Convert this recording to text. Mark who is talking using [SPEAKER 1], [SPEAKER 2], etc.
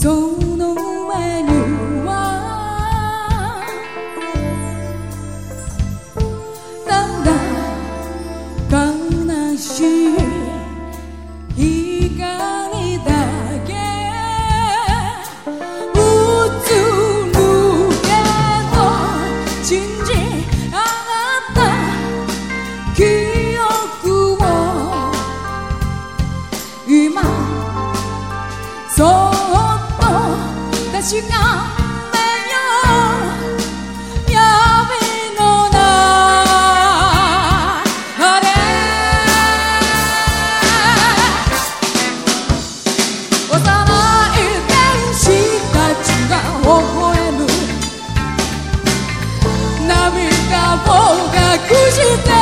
[SPEAKER 1] その前には悲しい光闇の中で」「おさらい天使たちがほほ笑む」「涙時間くじけ